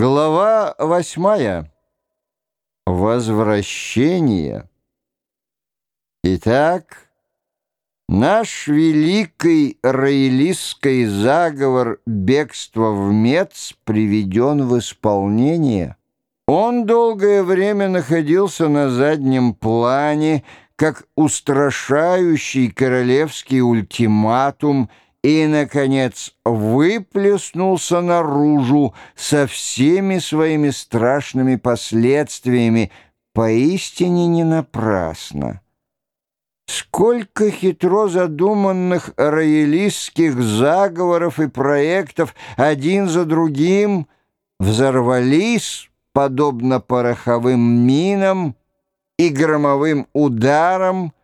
Глава восьмая. Возвращение. Итак, наш великий роялистский заговор бегства в Мец приведен в исполнение. Он долгое время находился на заднем плане, как устрашающий королевский ультиматум – и, наконец, выплеснулся наружу со всеми своими страшными последствиями, поистине не напрасно. Сколько хитро задуманных роялистских заговоров и проектов один за другим взорвались, подобно пороховым минам и громовым ударам,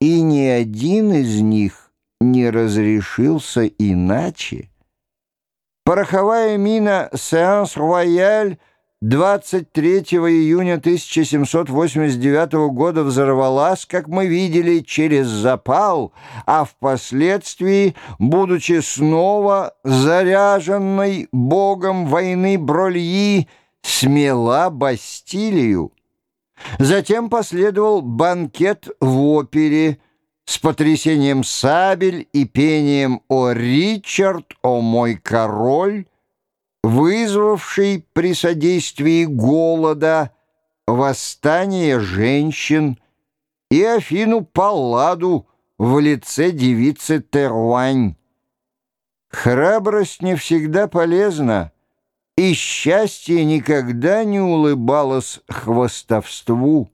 и ни один из них не разрешился иначе. Пороховая мина «Сеанс Рояль» 23 июня 1789 года взорвалась, как мы видели, через запал, а впоследствии, будучи снова заряженной богом войны Брольи, смела Бастилию. Затем последовал банкет в опере с потрясением сабель и пением «О Ричард, о мой король», вызвавший при содействии голода восстание женщин и Афину Палладу в лице девицы Теруань. Храбрость не всегда полезна, и счастье никогда не улыбалось хвостовству.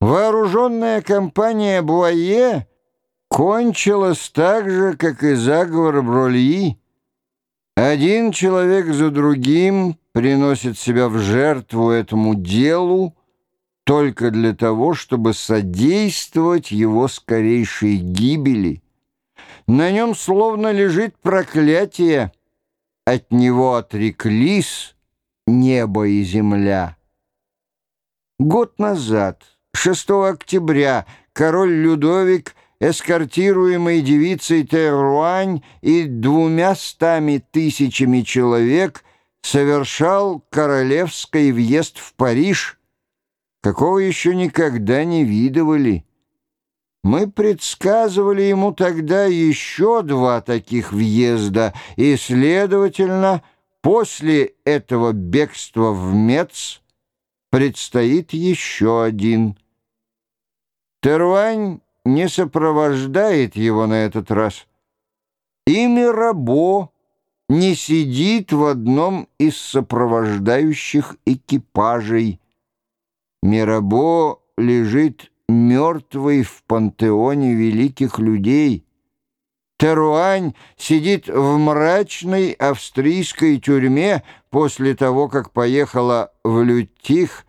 Вооруженная компания Буае кончилась так же, как и заговор Брольи. Один человек за другим приносит себя в жертву этому делу только для того, чтобы содействовать его скорейшей гибели. На нем словно лежит проклятие, от него отреклись небо и земля. Год назад... 6 октября король Людовик, эскортируемый девицей Теруань и двумя стами тысячами человек, совершал королевский въезд в Париж, какого еще никогда не видывали. Мы предсказывали ему тогда еще два таких въезда, и, следовательно, после этого бегства в Мец предстоит еще один – Теруань не сопровождает его на этот раз. И Мирабо не сидит в одном из сопровождающих экипажей. Мирабо лежит мертвый в пантеоне великих людей. Теруань сидит в мрачной австрийской тюрьме после того, как поехала в Лютих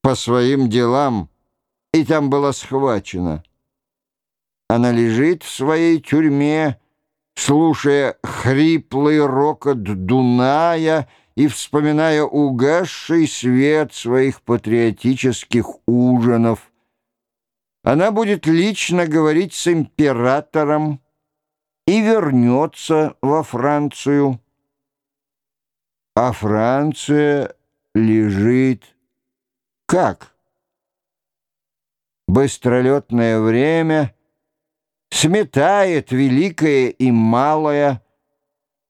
по своим делам и там была схвачена. Она лежит в своей тюрьме, слушая хриплый рокот Дуная и вспоминая угасший свет своих патриотических ужинов. Она будет лично говорить с императором и вернется во Францию. А Франция лежит как? Быстролетное время сметает великое и малое,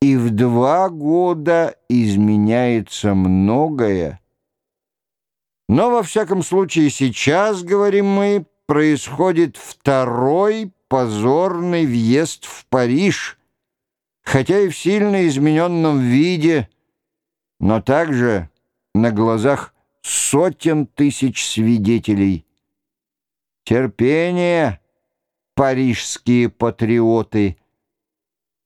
и в два года изменяется многое. Но, во всяком случае, сейчас, говорим мы, происходит второй позорный въезд в Париж, хотя и в сильно измененном виде, но также на глазах сотен тысяч свидетелей. Терпение, парижские патриоты.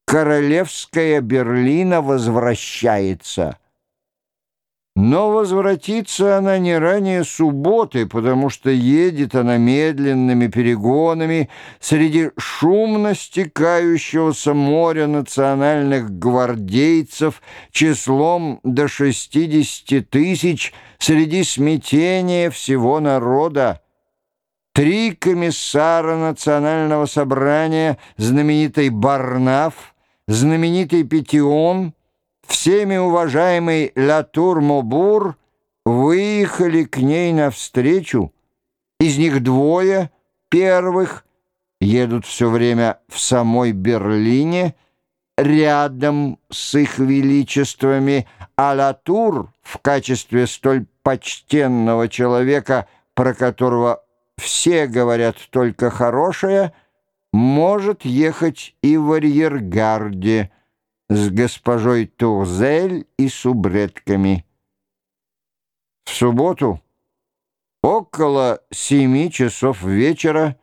Королевская Берлина возвращается. Но возвратится она не ранее субботы, потому что едет она медленными перегонами среди шумно стекающегося моря национальных гвардейцев числом до 60 тысяч среди смятения всего народа. Три комиссара национального собрания, знаменитый Барнаф, знаменитый Петион, всеми уважаемый Латур Мобур выехали к ней навстречу. Из них двое первых едут все время в самой Берлине, рядом с их величествами, а Латур в качестве столь почтенного человека, про которого все говорят только хорошее, может ехать и в арьергарде с госпожой Турзель и субредками. В субботу около семи часов вечера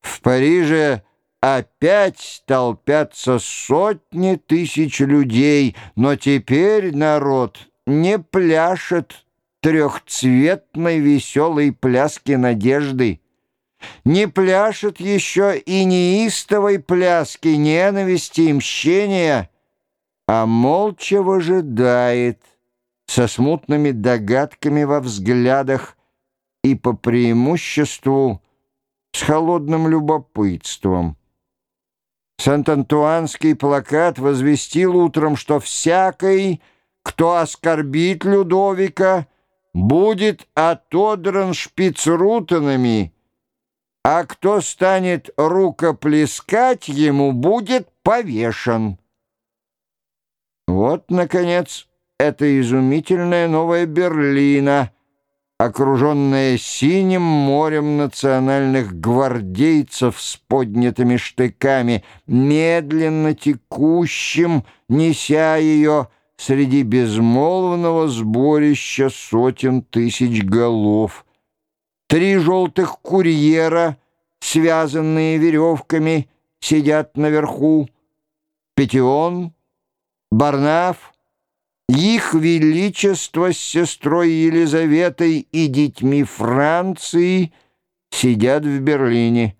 в Париже опять толпятся сотни тысяч людей, но теперь народ не пляшет трехцветной веселой пляски надежды, не пляшет еще и неистовой пляски ненависти и мщения, а молча выжидает со смутными догадками во взглядах и по преимуществу с холодным любопытством. Сант-Антуанский плакат возвестил утром, что всякий, кто оскорбит Людовика, будет отодран шпицрутанами, а кто станет рукоплескать ему, будет повешен. Вот, наконец, эта изумительная новая Берлина — окруженная синим морем национальных гвардейцев с поднятыми штыками, медленно текущим, неся ее среди безмолвного сборища сотен тысяч голов. Три желтых курьера, связанные веревками, сидят наверху. Петион, Барнаф — их Величество с сестрой Елизаветой и детьми Франции сидят в Берлине.